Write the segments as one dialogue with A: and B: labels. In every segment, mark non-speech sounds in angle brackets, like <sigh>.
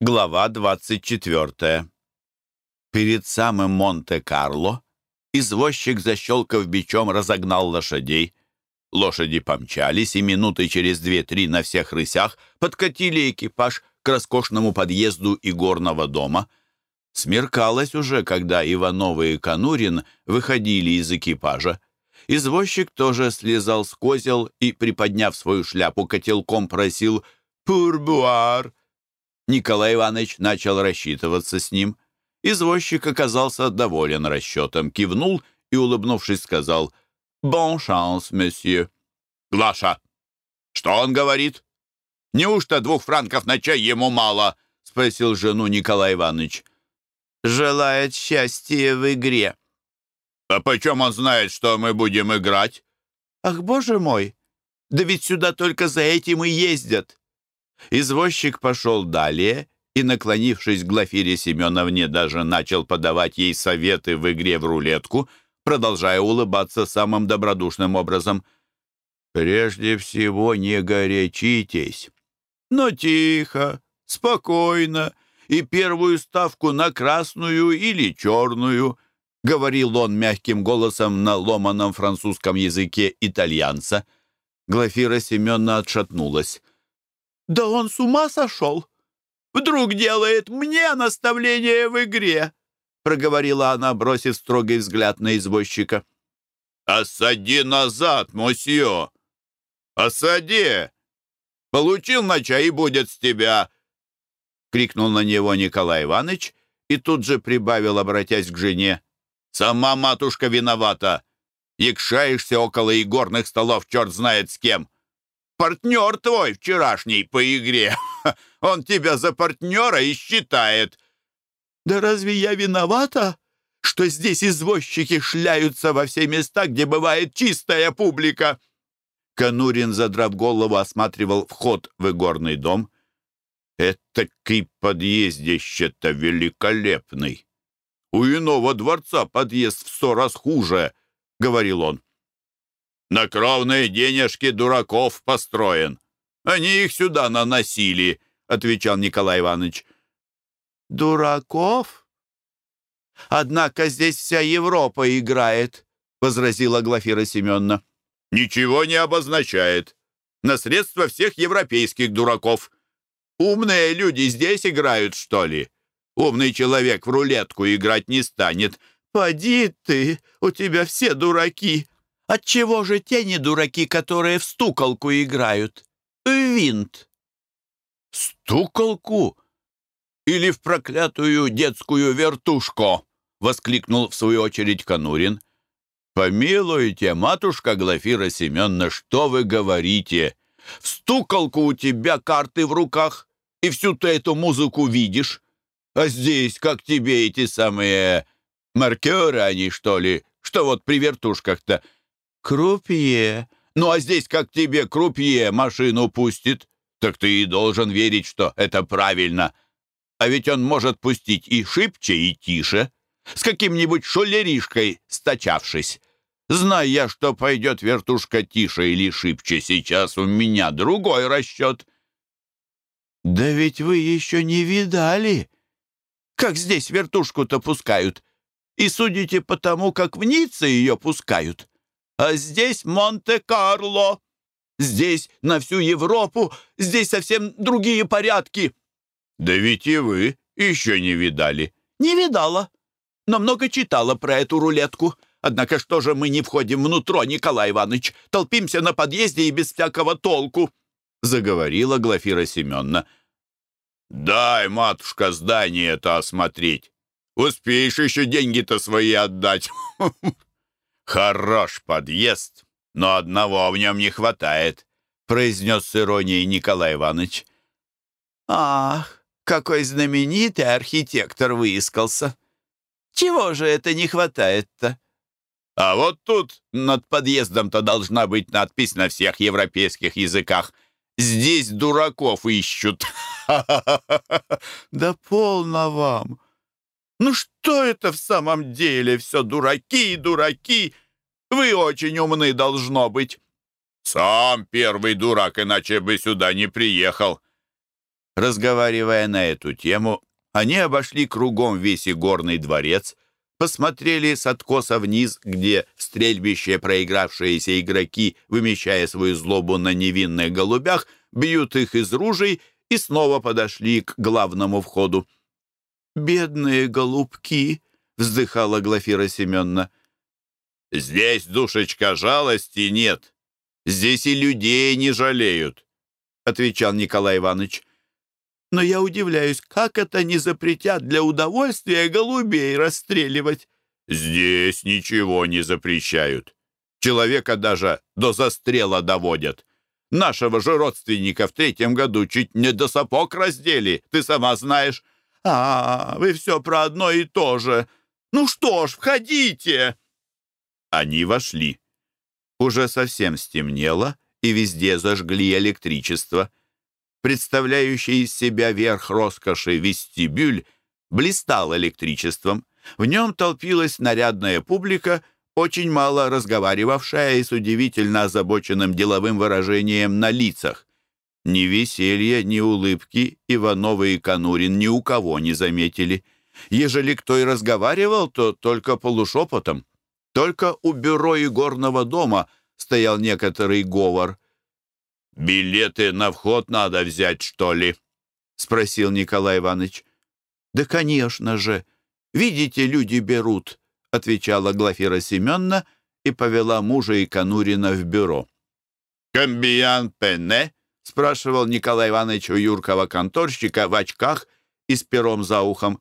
A: Глава 24. Перед самым Монте-Карло извозчик, защелкав бичом, разогнал лошадей. Лошади помчались, и минуты через две-три на всех рысях подкатили экипаж к роскошному подъезду игорного дома. Смеркалось уже, когда Ивановы и Конурин выходили из экипажа. Извозчик тоже слезал с козел и, приподняв свою шляпу, котелком просил «Пурбуар!» Николай Иванович начал рассчитываться с ним. Извозчик оказался доволен расчетом, кивнул и, улыбнувшись, сказал «Бон шанс, месье». «Глаша, что он говорит? Неужто двух франков на чай ему мало?» — спросил жену Николай Иванович.
B: «Желает счастья в игре».
A: «А почем он знает, что мы будем играть?»
B: «Ах, боже мой! Да ведь сюда только за этим и ездят.
A: Извозчик пошел далее и, наклонившись к Глафире Семеновне, даже начал подавать ей советы в игре в рулетку, продолжая улыбаться самым добродушным образом. «Прежде всего не горячитесь, но тихо, спокойно, и первую ставку на красную или черную», — говорил он мягким голосом на ломаном французском языке итальянца. Глафира Семеновна отшатнулась.
B: «Да он с ума сошел! Вдруг делает мне наставление в игре!» проговорила она, бросив строгий взгляд на извозчика.
A: «Осади назад, мосье! Осади! Получил на чай и будет с тебя!» крикнул на него Николай Иванович и тут же прибавил, обратясь к жене. «Сама матушка виновата! Якшаешься около игорных столов черт знает с кем!» Партнер твой вчерашний по игре. <laughs> Он тебя за партнера и считает».
B: «Да разве я виновата, что здесь извозчики шляются во все места, где бывает чистая публика?»
A: Конурин, задрав голову, осматривал вход в игорный дом. «Этакий подъездище-то великолепный! У иного дворца подъезд в сто раз хуже!» — говорил он. На кровные денежки дураков построен. Они их сюда наносили, — отвечал Николай Иванович.
B: «Дураков? Однако здесь вся Европа играет», — возразила Глафира Семеновна.
A: «Ничего не обозначает. На средства всех европейских дураков. Умные люди здесь играют, что ли? Умный человек в рулетку играть не станет».
B: «Поди ты, у тебя все дураки», Отчего же те не дураки, которые в стуколку играют? В винт.
A: Стуколку? Или в проклятую детскую вертушку? Воскликнул в свою очередь Конурин. «Помилуйте, матушка Глафира Семеновна, что вы говорите? В стуколку у тебя карты в руках, и всю ты эту музыку видишь. А здесь, как тебе эти самые маркеры, они что ли, что вот при вертушках-то?»
B: «Крупье.
A: Ну а здесь как тебе крупье машину пустит? Так ты и должен верить, что это правильно. А ведь он может пустить и шибче, и тише, с каким-нибудь шулеришкой стачавшись. Знаю я, что пойдет вертушка тише или шибче, сейчас у меня другой расчет».
B: «Да ведь вы еще не видали, как здесь вертушку-то пускают, и судите по тому, как в Ницце ее пускают. А здесь Монте-Карло. Здесь на всю Европу. Здесь совсем другие порядки».
A: «Да ведь и вы еще не видали».
B: «Не видала, но много читала про эту рулетку. Однако что же мы не входим внутрь, Николай Иванович? Толпимся на подъезде и без всякого толку», — заговорила Глафира Семеновна.
A: «Дай, матушка, здание это осмотреть. Успеешь еще деньги-то свои отдать». <laughs> «Хорош подъезд, но одного в нем не хватает», произнес с иронией Николай Иванович.
B: «Ах, какой знаменитый архитектор выискался! Чего же это не хватает-то?»
A: «А вот тут над подъездом-то должна быть надпись на всех европейских языках. Здесь дураков ищут!» <laughs>
B: «Да полно вам! Ну что это в самом деле? Все дураки и дураки. Вы очень умны, должно быть.
A: Сам первый дурак, иначе бы сюда не приехал. Разговаривая на эту тему, они обошли кругом весь игорный дворец, посмотрели с откоса вниз, где в стрельбище проигравшиеся игроки, вымещая свою злобу на невинных голубях, бьют их из ружей и снова подошли к главному входу.
B: «Бедные голубки!» — вздыхала Глафира Семеновна.
A: «Здесь, душечка, жалости нет. Здесь и людей не жалеют», — отвечал Николай Иванович.
B: «Но я удивляюсь, как это не запретят для удовольствия голубей расстреливать?»
A: «Здесь ничего не запрещают. Человека даже до застрела доводят. Нашего же родственника в третьем году чуть не до сапог раздели, ты сама знаешь».
B: «А, вы все про одно и то же. Ну что ж, входите!»
A: Они вошли. Уже совсем стемнело, и везде зажгли электричество. Представляющий из себя верх роскоши вестибюль блистал электричеством. В нем толпилась нарядная публика, очень мало разговаривавшая и с удивительно озабоченным деловым выражением на лицах. Ни веселья, ни улыбки Ивановы и Конурин ни у кого не заметили. Ежели кто и разговаривал, то только полушепотом. Только у бюро игорного дома стоял некоторый говор. «Билеты на вход надо взять, что ли?» — спросил Николай Иванович.
B: «Да, конечно же. Видите, люди берут», — отвечала Глафира Семеновна и повела мужа и Конурина в бюро.
A: «Комбиян пенне?» — спрашивал Николай Иванович у юркого конторщика в очках и с пером за ухом.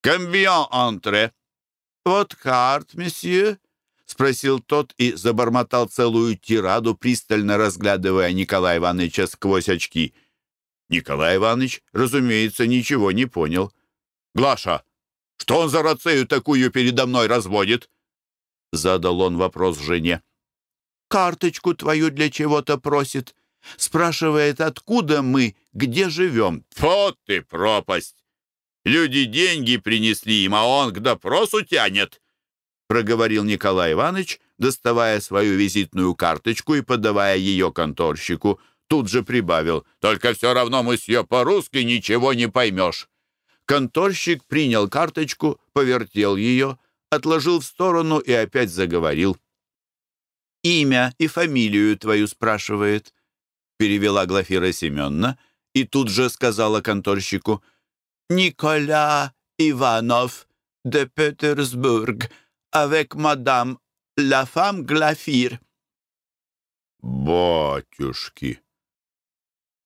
A: «Комбиян антре?»
B: «Вот карт, месье», — спросил тот и забормотал целую тираду, пристально разглядывая Николая Ивановича сквозь очки.
A: Николай Иванович, разумеется, ничего не понял. «Глаша, что он за рацею такую передо мной разводит?» Задал он вопрос жене.
B: «Карточку твою для чего-то просит. Спрашивает, откуда мы, где живем».
A: «Вот ты пропасть! Люди деньги принесли им, а он к допросу тянет!» проговорил Николай Иванович, доставая свою визитную карточку и подавая ее конторщику. Тут же прибавил. «Только все равно, мы с ее по-русски ничего не поймешь». Конторщик принял карточку, повертел ее, отложил в сторону и опять заговорил.
B: «Имя и фамилию твою спрашивает», — перевела Глафира Семеновна и тут же сказала конторщику. «Николя Иванов де Петербург, avec madame la femme Глафир».
A: «Батюшки!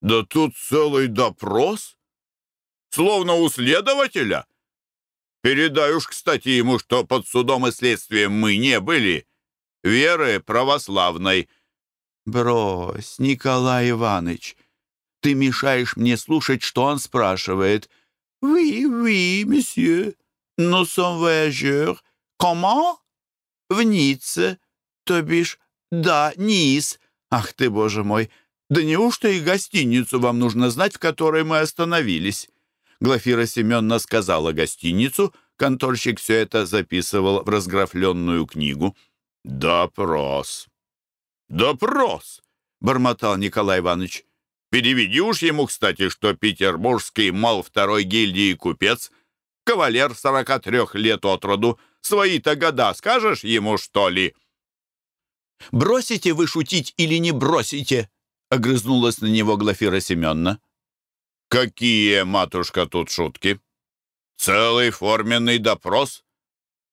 A: Да тут целый допрос? Словно у следователя? Передай уж, кстати, ему, что под судом и следствием мы не были. Веры православной».
B: «Брось, Николай Иванович, ты мешаешь мне слушать, что он спрашивает». «Oui, oui, monsieur, nous sommes voyageurs «Комо?» «В Ницце, то бишь, да, Низ. Ах ты, боже мой! Да неужто и гостиницу вам нужно знать, в которой мы остановились?» Глафира Семеновна сказала гостиницу, конторщик все это записывал в разграфленную книгу.
A: «Допрос! Допрос!» — бормотал Николай Иванович. «Переведи уж ему, кстати, что петербургский мал второй гильдии купец, кавалер сорока трех лет от роду, Свои-то года скажешь ему, что ли?»
B: «Бросите вы шутить или не бросите?» — огрызнулась на него Глафира Семеновна.
A: «Какие, матушка, тут шутки? Целый форменный допрос?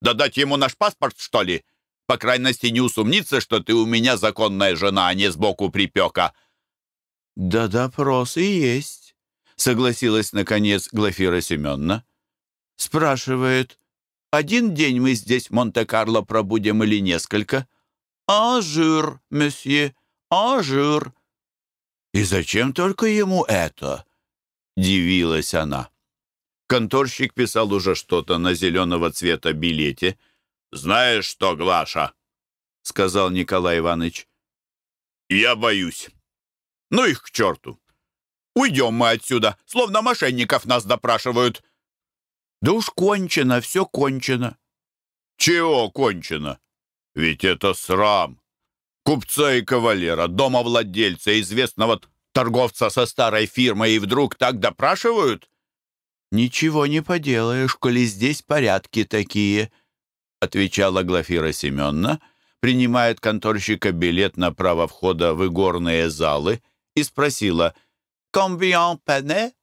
A: Да дать ему наш паспорт, что ли? По крайности, не усомниться, что ты у меня законная жена, а не сбоку припека».
B: «Да допрос и есть», — согласилась, наконец, Глафира Семеновна. Спрашивает, один день мы здесь в Монте-Карло пробудем или несколько? Un jour, monsieur, un jour. И зачем только ему это? Дивилась она.
A: Конторщик писал уже что-то на зеленого цвета билете. «Знаешь что, Глаша?» — сказал Николай Иванович. «Я боюсь. Ну их к черту. Уйдем мы отсюда, словно мошенников нас допрашивают.
B: Да уж кончено, все кончено.
A: Чего кончено? Ведь это срам. Купца и кавалера, домовладельца, известного торговца со старой фирмой и вдруг так допрашивают?»
B: «Ничего не поделаешь, коли здесь порядки такие», — отвечала Глафира Семеновна, принимая конторщика билет на право входа в игорные залы и спросила «Combien пене?»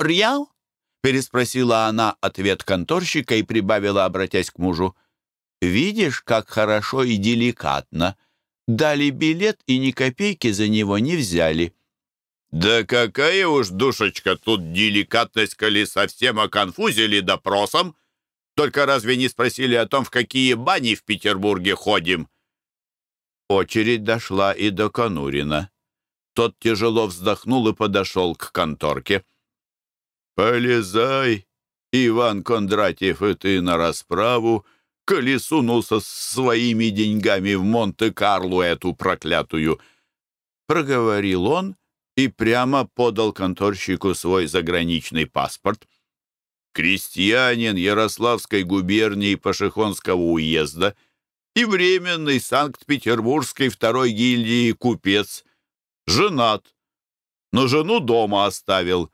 B: «Rien?» — переспросила она ответ конторщика и прибавила, обратясь к мужу. «Видишь, как хорошо и деликатно. Дали билет и ни копейки за него не взяли».
A: «Да какая уж, душечка, тут деликатность, коли совсем оконфузили допросом. Только разве не спросили о том, в какие бани в Петербурге ходим?»
B: Очередь дошла и до Конурина. Тот тяжело вздохнул и подошел к конторке.
A: «Полезай, Иван Кондратьев, и ты на расправу, коли сунулся с своими деньгами в Монте-Карло эту проклятую!»
B: Проговорил он и прямо подал конторщику свой заграничный паспорт.
A: Крестьянин Ярославской губернии Пашихонского уезда и временный Санкт-Петербургской второй гильдии купец. Женат, но жену дома оставил.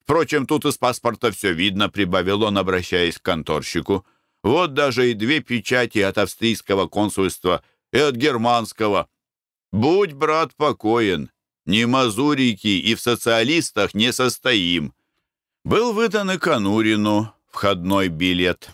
A: Впрочем, тут из паспорта все видно, прибавил он, обращаясь к конторщику. Вот даже и две печати от австрийского консульства и от германского. Будь, брат, покоен, ни мазурики и в социалистах не состоим.
B: Был выдан и Конурину входной билет.